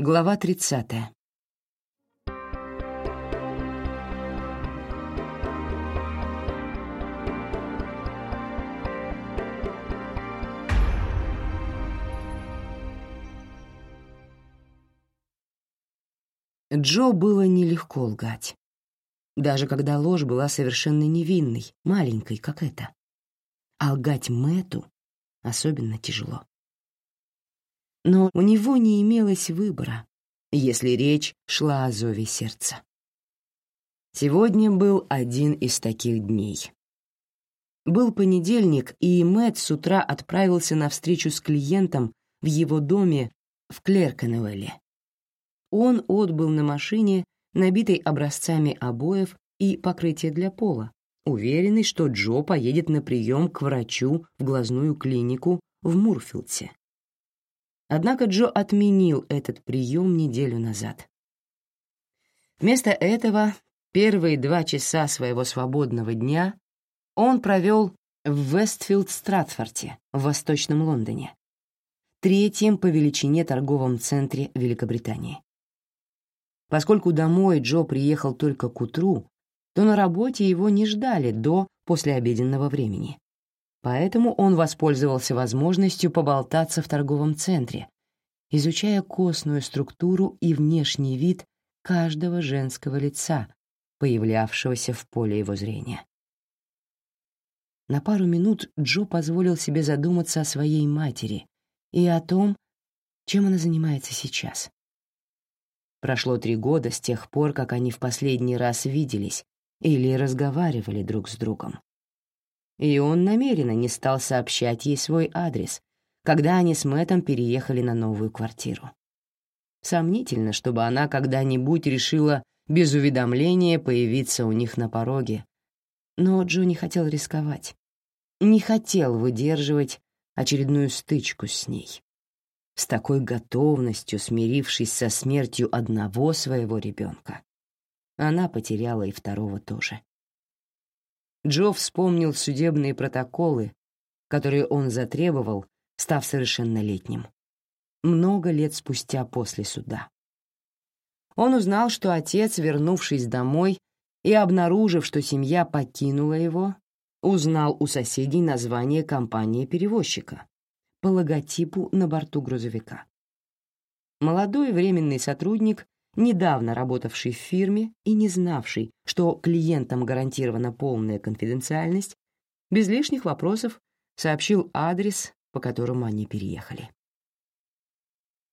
Глава 30. Джо было нелегко лгать. Даже когда ложь была совершенно невинной, маленькой, как эта. А лгать Мэту особенно тяжело. Но у него не имелось выбора, если речь шла о зове сердца. Сегодня был один из таких дней. Был понедельник, и Мэтт с утра отправился на встречу с клиентом в его доме в Клеркенуэлле. Он отбыл на машине, набитой образцами обоев и покрытия для пола, уверенный, что Джо поедет на прием к врачу в глазную клинику в Мурфилдсе. Однако Джо отменил этот прием неделю назад. Вместо этого первые два часа своего свободного дня он провел в Вестфилд-Стратфорте в Восточном Лондоне, третьем по величине торговом центре Великобритании. Поскольку домой Джо приехал только к утру, то на работе его не ждали до послеобеденного времени. Поэтому он воспользовался возможностью поболтаться в торговом центре, изучая костную структуру и внешний вид каждого женского лица, появлявшегося в поле его зрения. На пару минут Джо позволил себе задуматься о своей матери и о том, чем она занимается сейчас. Прошло три года с тех пор, как они в последний раз виделись или разговаривали друг с другом. И он намеренно не стал сообщать ей свой адрес, когда они с Мэттом переехали на новую квартиру. Сомнительно, чтобы она когда-нибудь решила без уведомления появиться у них на пороге. Но Джо не хотел рисковать. Не хотел выдерживать очередную стычку с ней с такой готовностью смирившись со смертью одного своего ребенка. Она потеряла и второго тоже. Джо вспомнил судебные протоколы, которые он затребовал, став совершеннолетним. Много лет спустя после суда. Он узнал, что отец, вернувшись домой и обнаружив, что семья покинула его, узнал у соседей название компании-перевозчика, по логотипу на борту грузовика. Молодой временный сотрудник, недавно работавший в фирме и не знавший, что клиентам гарантирована полная конфиденциальность, без лишних вопросов сообщил адрес, по которому они переехали.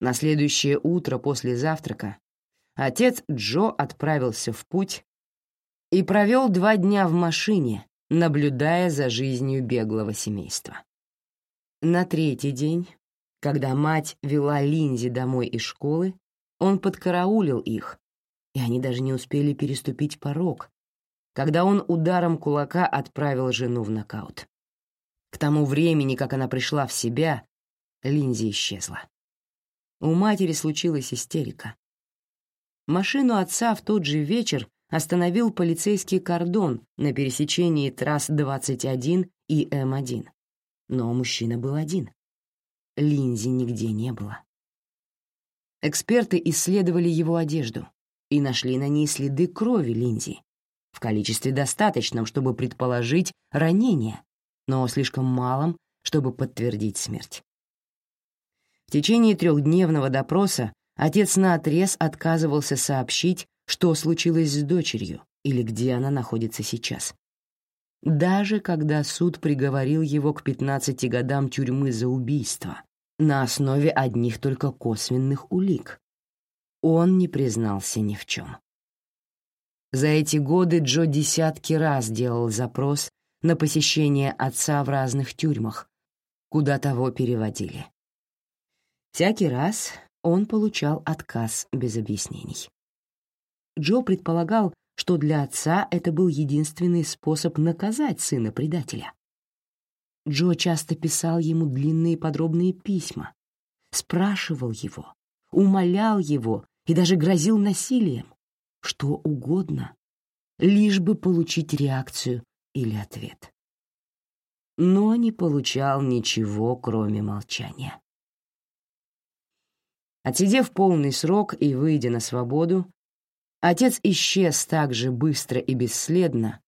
На следующее утро после завтрака отец Джо отправился в путь и провел два дня в машине, наблюдая за жизнью беглого семейства. На третий день, когда мать вела Линзи домой из школы, он подкараулил их, и они даже не успели переступить порог, когда он ударом кулака отправил жену в нокаут. К тому времени, как она пришла в себя, Линзи исчезла. У матери случилась истерика. Машину отца в тот же вечер остановил полицейский кордон на пересечении трасс 21 и М1 но мужчина был один. Линзи нигде не было. Эксперты исследовали его одежду и нашли на ней следы крови Линзи в количестве достаточном, чтобы предположить ранение, но слишком малом, чтобы подтвердить смерть. В течение трехдневного допроса отец наотрез отказывался сообщить, что случилось с дочерью или где она находится сейчас. Даже когда суд приговорил его к 15 годам тюрьмы за убийство на основе одних только косвенных улик. Он не признался ни в чем. За эти годы Джо десятки раз делал запрос на посещение отца в разных тюрьмах, куда того переводили. Всякий раз он получал отказ без объяснений. Джо предполагал, что для отца это был единственный способ наказать сына-предателя. Джо часто писал ему длинные подробные письма, спрашивал его, умолял его и даже грозил насилием, что угодно, лишь бы получить реакцию или ответ. Но не получал ничего, кроме молчания. Отсидев полный срок и выйдя на свободу, отец исчез так же быстро и бесследно,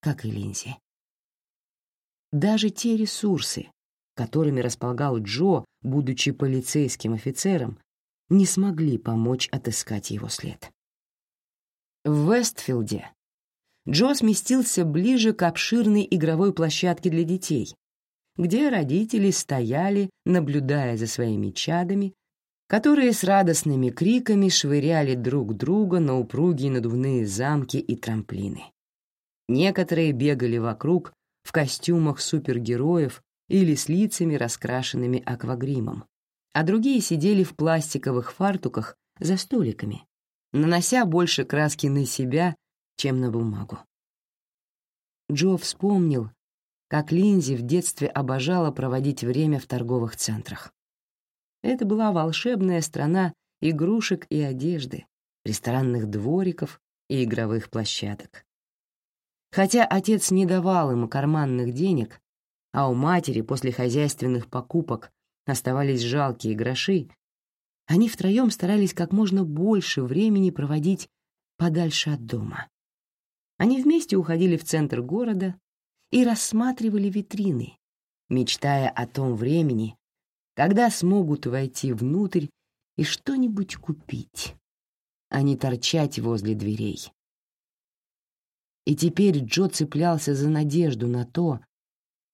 как и Линзи. Даже те ресурсы, которыми располагал Джо, будучи полицейским офицером, не смогли помочь отыскать его след. В Вестфилде Джо сместился ближе к обширной игровой площадке для детей, где родители стояли, наблюдая за своими чадами, которые с радостными криками швыряли друг друга на упругие надувные замки и трамплины. Некоторые бегали вокруг в костюмах супергероев или с лицами, раскрашенными аквагримом, а другие сидели в пластиковых фартуках за столиками, нанося больше краски на себя, чем на бумагу. Джо вспомнил, как Линзи в детстве обожала проводить время в торговых центрах. Это была волшебная страна игрушек и одежды, ресторанных двориков и игровых площадок. Хотя отец не давал ему карманных денег, а у матери после хозяйственных покупок оставались жалкие гроши, они втроем старались как можно больше времени проводить подальше от дома. Они вместе уходили в центр города и рассматривали витрины, мечтая о том времени, когда смогут войти внутрь и что-нибудь купить, а не торчать возле дверей. И теперь Джо цеплялся за надежду на то,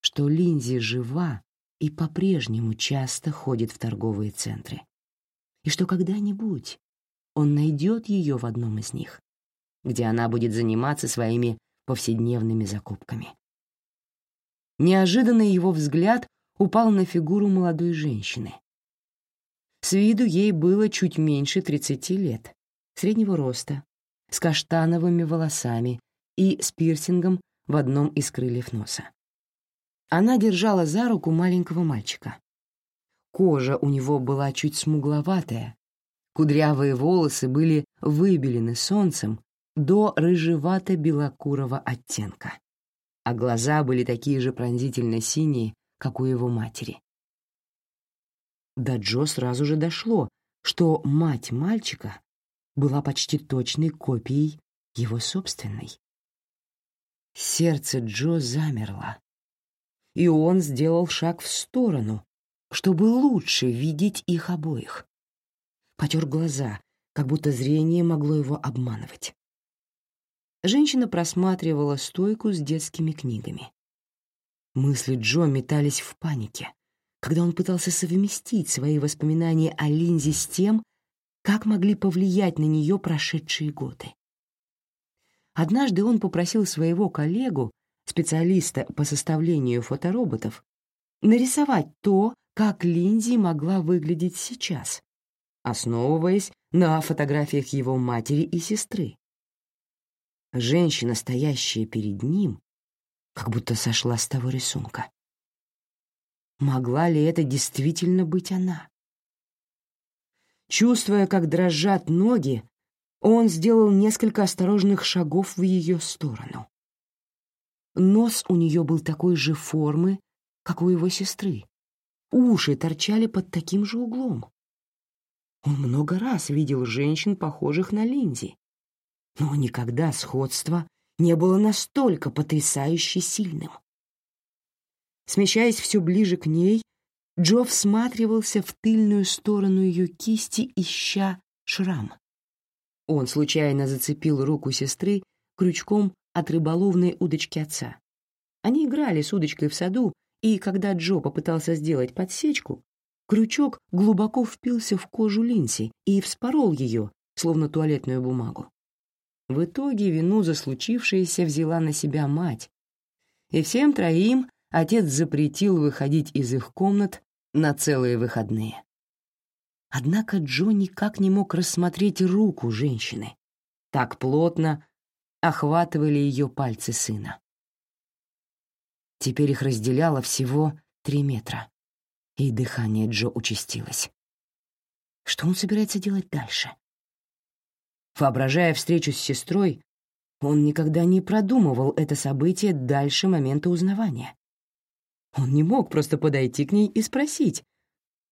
что Линзи жива и по-прежнему часто ходит в торговые центры, и что когда-нибудь он найдет ее в одном из них где она будет заниматься своими повседневными закупками. Неожиданно его взгляд упал на фигуру молодой женщины. С виду ей было чуть меньше 30 лет, среднего роста, с каштановыми волосами и с пирсингом в одном из крыльев носа. Она держала за руку маленького мальчика. Кожа у него была чуть смугловатая, кудрявые волосы были выбелены солнцем до рыжевато-белокурого оттенка, а глаза были такие же пронзительно синие, как у его матери. До Джо сразу же дошло, что мать мальчика была почти точной копией его собственной. Сердце Джо замерло, и он сделал шаг в сторону, чтобы лучше видеть их обоих. Потер глаза, как будто зрение могло его обманывать. Женщина просматривала стойку с детскими книгами. Мысли Джо метались в панике, когда он пытался совместить свои воспоминания о Линзе с тем, как могли повлиять на нее прошедшие годы. Однажды он попросил своего коллегу, специалиста по составлению фотороботов, нарисовать то, как Линзи могла выглядеть сейчас, основываясь на фотографиях его матери и сестры. Женщина, стоящая перед ним, как будто сошла с того рисунка. Могла ли это действительно быть она? Чувствуя, как дрожат ноги, он сделал несколько осторожных шагов в ее сторону. Нос у нее был такой же формы, как у его сестры. Уши торчали под таким же углом. Он много раз видел женщин, похожих на Линзи, но никогда сходство не было настолько потрясающе сильным. Смещаясь все ближе к ней, Джо всматривался в тыльную сторону ее кисти, ища шрам. Он случайно зацепил руку сестры крючком от рыболовной удочки отца. Они играли с удочкой в саду, и когда Джо попытался сделать подсечку, крючок глубоко впился в кожу Линси и вспорол ее, словно туалетную бумагу. В итоге вину за случившееся взяла на себя мать, и всем троим отец запретил выходить из их комнат на целые выходные. Однако Джо никак не мог рассмотреть руку женщины. Так плотно охватывали ее пальцы сына. Теперь их разделяло всего три метра, и дыхание Джо участилось. Что он собирается делать дальше? Воображая встречу с сестрой, он никогда не продумывал это событие дальше момента узнавания. Он не мог просто подойти к ней и спросить,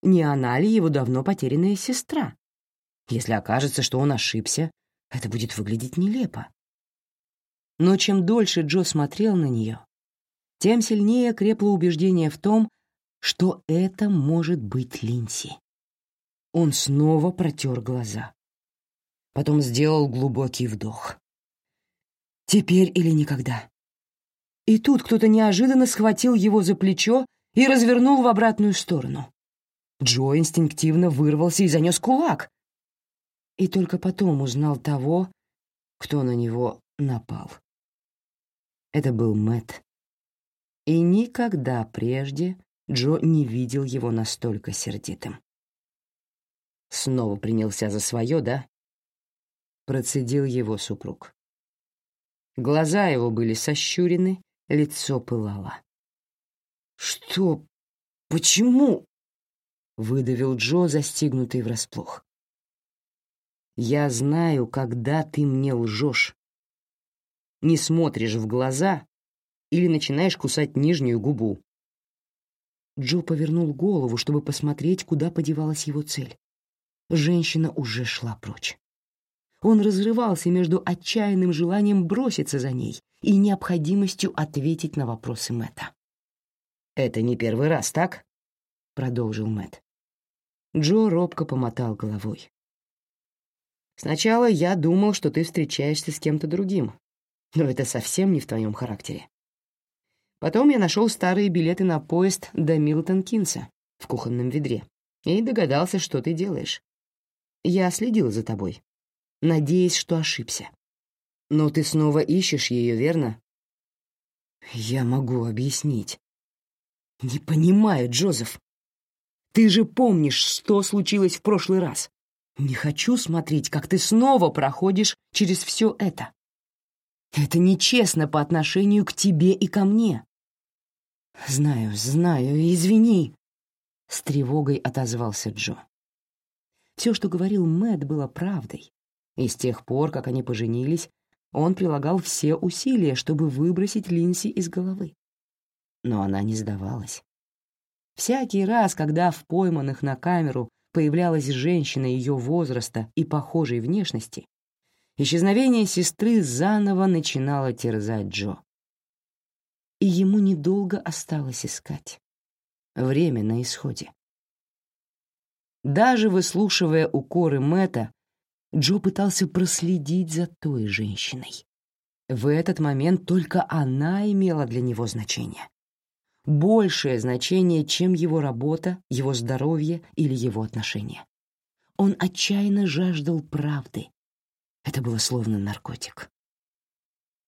не она ли его давно потерянная сестра. Если окажется, что он ошибся, это будет выглядеть нелепо. Но чем дольше Джо смотрел на нее, тем сильнее крепло убеждение в том, что это может быть Линси. Он снова протер глаза. Потом сделал глубокий вдох. Теперь или никогда. И тут кто-то неожиданно схватил его за плечо и развернул в обратную сторону. Джо инстинктивно вырвался и занес кулак. И только потом узнал того, кто на него напал. Это был Мэт. И никогда прежде Джо не видел его настолько сердитым. Снова принялся за свое, да? Процедил его супруг. Глаза его были сощурены, лицо пылало. «Что? Почему?» — выдавил Джо, застигнутый врасплох. «Я знаю, когда ты мне лжешь. Не смотришь в глаза или начинаешь кусать нижнюю губу». Джо повернул голову, чтобы посмотреть, куда подевалась его цель. Женщина уже шла прочь. Он разрывался между отчаянным желанием броситься за ней и необходимостью ответить на вопросы Мэтта. «Это не первый раз, так?» — продолжил Мэтт. Джо робко помотал головой. «Сначала я думал, что ты встречаешься с кем-то другим, но это совсем не в твоем характере. Потом я нашел старые билеты на поезд до Милтон-Кинса в кухонном ведре и догадался, что ты делаешь. Я следил за тобой, надеясь, что ошибся. Но ты снова ищешь ее, верно? Я могу объяснить. Не понимаю, Джозеф. Ты же помнишь, что случилось в прошлый раз. Не хочу смотреть, как ты снова проходишь через все это. Это нечестно по отношению к тебе и ко мне. Знаю, знаю, извини. С тревогой отозвался Джо. Все, что говорил Мэт, было правдой. И с тех пор, как они поженились, он прилагал все усилия, чтобы выбросить Линси из головы. Но она не сдавалась. Всякий раз, когда в пойманных на камеру появлялась женщина ее возраста и похожей внешности, исчезновение сестры заново начинало терзать Джо. И ему недолго осталось искать. Время на исходе. Даже выслушивая укоры Мэта, Джо пытался проследить за той женщиной. В этот момент только она имела для него значение. Большее значение, чем его работа, его здоровье или его отношения. Он отчаянно жаждал правды. Это было словно наркотик.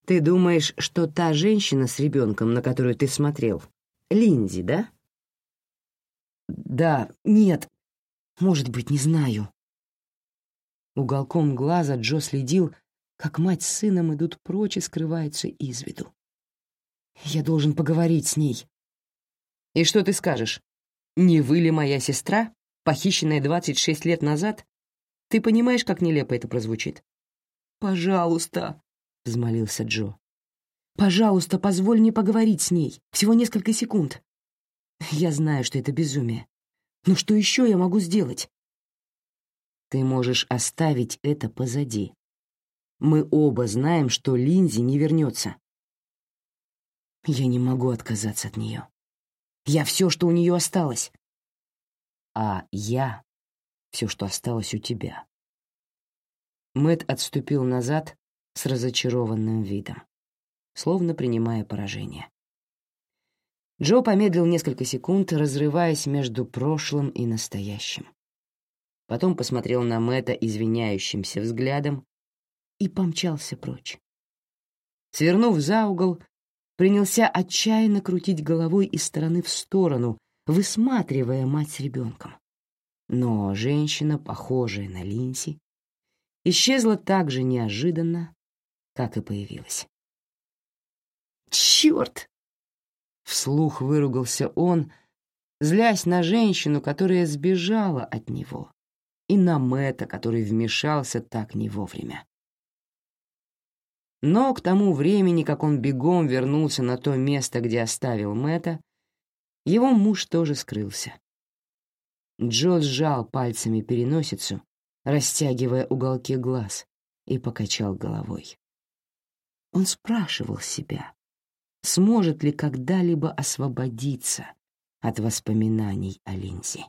«Ты думаешь, что та женщина с ребенком, на которую ты смотрел, Линзи, да?» «Да, нет, может быть, не знаю». Уголком глаза Джо следил, как мать с сыном идут прочь и скрываются из виду. «Я должен поговорить с ней». «И что ты скажешь? Не вы ли моя сестра, похищенная 26 лет назад? Ты понимаешь, как нелепо это прозвучит?» «Пожалуйста», — взмолился Джо. «Пожалуйста, позволь мне поговорить с ней. Всего несколько секунд. Я знаю, что это безумие. Но что еще я могу сделать? Ты можешь оставить это позади. Мы оба знаем, что Линзи не вернется. Я не могу отказаться от нее. Я все, что у нее осталось. А я — все, что осталось у тебя. Мэт отступил назад с разочарованным видом, словно принимая поражение. Джо помедлил несколько секунд, разрываясь между прошлым и настоящим. Потом посмотрел на Мэтта извиняющимся взглядом и помчался прочь. Свернув за угол, принялся отчаянно крутить головой из стороны в сторону, высматривая мать с ребенком. Но женщина, похожая на Линси, исчезла так же неожиданно, как и появилась. «Черт!» Вслух выругался он, злясь на женщину, которая сбежала от него, и на Мэтта, который вмешался так не вовремя. Но к тому времени, как он бегом вернулся на то место, где оставил Мэтта, его муж тоже скрылся. Джо сжал пальцами переносицу, растягивая уголки глаз, и покачал головой. Он спрашивал себя, сможет ли когда-либо освободиться от воспоминаний о Линзе.